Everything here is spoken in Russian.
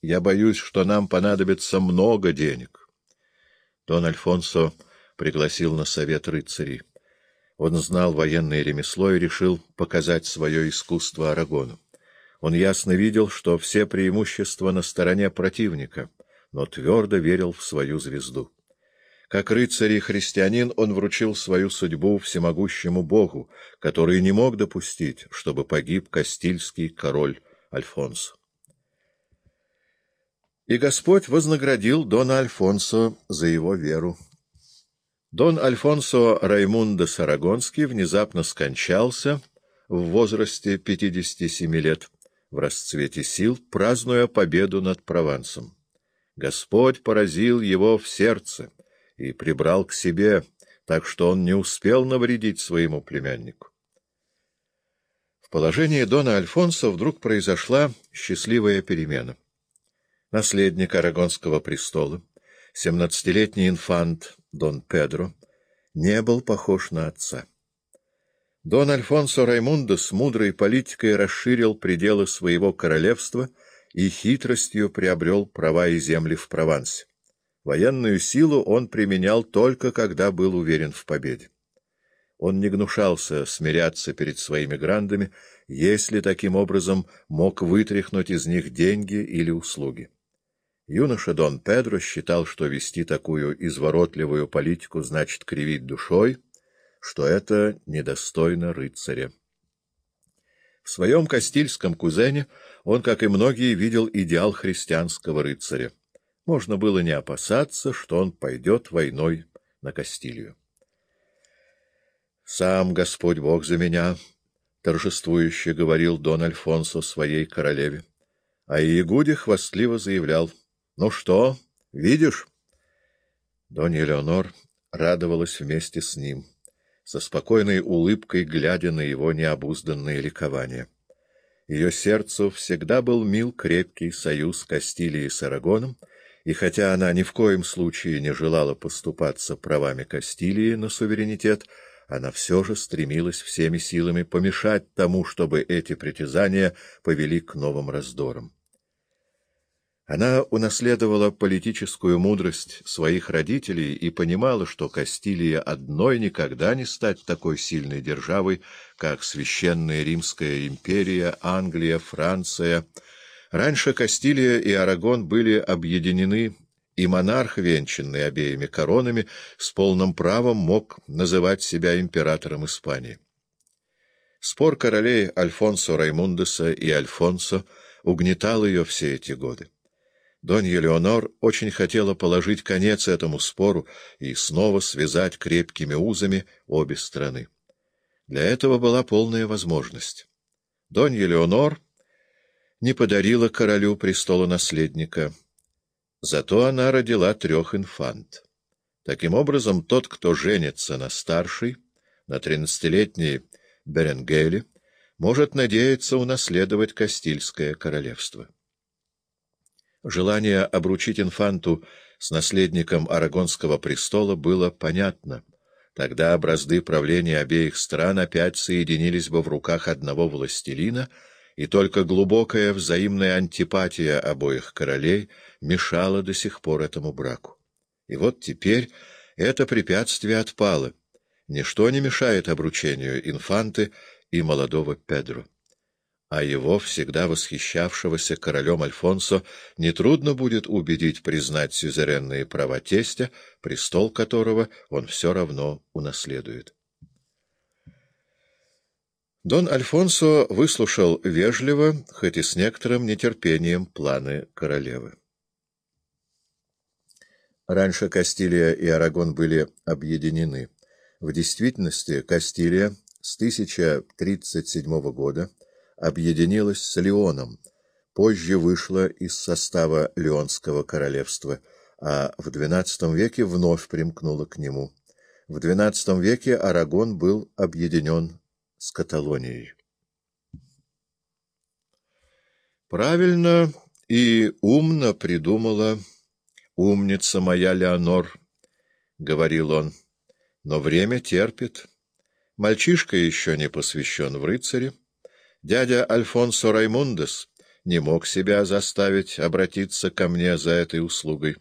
Я боюсь, что нам понадобится много денег. Дон Альфонсо пригласил на совет рыцарей. Он знал военное ремесло и решил показать свое искусство Арагону. Он ясно видел, что все преимущества на стороне противника, но твердо верил в свою звезду. Как рыцарь и христианин он вручил свою судьбу всемогущему Богу, который не мог допустить, чтобы погиб Кастильский король Альфонсо. И Господь вознаградил Дона Альфонсо за его веру. Дон Альфонсо Раймундо Сарагонский внезапно скончался в возрасте 57 лет, в расцвете сил, празднуя победу над Провансом. Господь поразил его в сердце и прибрал к себе, так что он не успел навредить своему племяннику. В положении Дона Альфонсо вдруг произошла счастливая перемена наследник Арагонского престола, семнадцатилетний инфант Дон Педро, не был похож на отца. Дон Альфонсо Раймундо с мудрой политикой расширил пределы своего королевства и хитростью приобрел права и земли в Провансе. Военную силу он применял только когда был уверен в победе. Он не гнушался смиряться перед своими грандами, если таким образом мог вытряхнуть из них деньги или услуги. Юноша Дон Педро считал, что вести такую изворотливую политику значит кривить душой, что это недостойно рыцаря. В своем Кастильском кузене он, как и многие, видел идеал христианского рыцаря. Можно было не опасаться, что он пойдет войной на Кастилью. «Сам Господь Бог за меня», — торжествующе говорил Дон Альфонсо своей королеве. А Иегуде хвастливо заявлял — ну что, видишь? Донья Леонор радовалась вместе с ним, со спокойной улыбкой глядя на его необузданное ликование. Ее сердцу всегда был мил крепкий союз Кастилии с Арагоном, и хотя она ни в коем случае не желала поступаться правами Кастилии на суверенитет, она все же стремилась всеми силами помешать тому, чтобы эти притязания повели к новым раздорам. Она унаследовала политическую мудрость своих родителей и понимала, что Кастилия одной никогда не стать такой сильной державой, как Священная Римская империя, Англия, Франция. Раньше Кастилия и Арагон были объединены, и монарх, венчанный обеими коронами, с полным правом мог называть себя императором Испании. Спор королей Альфонсо Раймундеса и Альфонсо угнетал ее все эти годы. Донья Леонор очень хотела положить конец этому спору и снова связать крепкими узами обе страны. Для этого была полная возможность. Донья Леонор не подарила королю престола наследника, зато она родила трех инфант. Таким образом, тот, кто женится на старшей, на тринадцатилетней Беренгеле, может надеяться унаследовать Кастильское королевство. Желание обручить инфанту с наследником Арагонского престола было понятно. Тогда бразды правления обеих стран опять соединились бы в руках одного властелина, и только глубокая взаимная антипатия обоих королей мешала до сих пор этому браку. И вот теперь это препятствие отпало. Ничто не мешает обручению инфанты и молодого Педро а его, всегда восхищавшегося королем Альфонсо, нетрудно будет убедить признать сюзеренные права тестя, престол которого он все равно унаследует. Дон Альфонсо выслушал вежливо, хоть и с некоторым нетерпением, планы королевы. Раньше Кастилия и Арагон были объединены. В действительности Кастилия с 1037 года объединилась с Леоном, позже вышла из состава Леонского королевства, а в XII веке вновь примкнула к нему. В XII веке Арагон был объединен с Каталонией. Правильно и умно придумала умница моя Леонор, — говорил он, — но время терпит. Мальчишка еще не посвящен в рыцаре. Дядя Альфонсо Раймундес не мог себя заставить обратиться ко мне за этой услугой.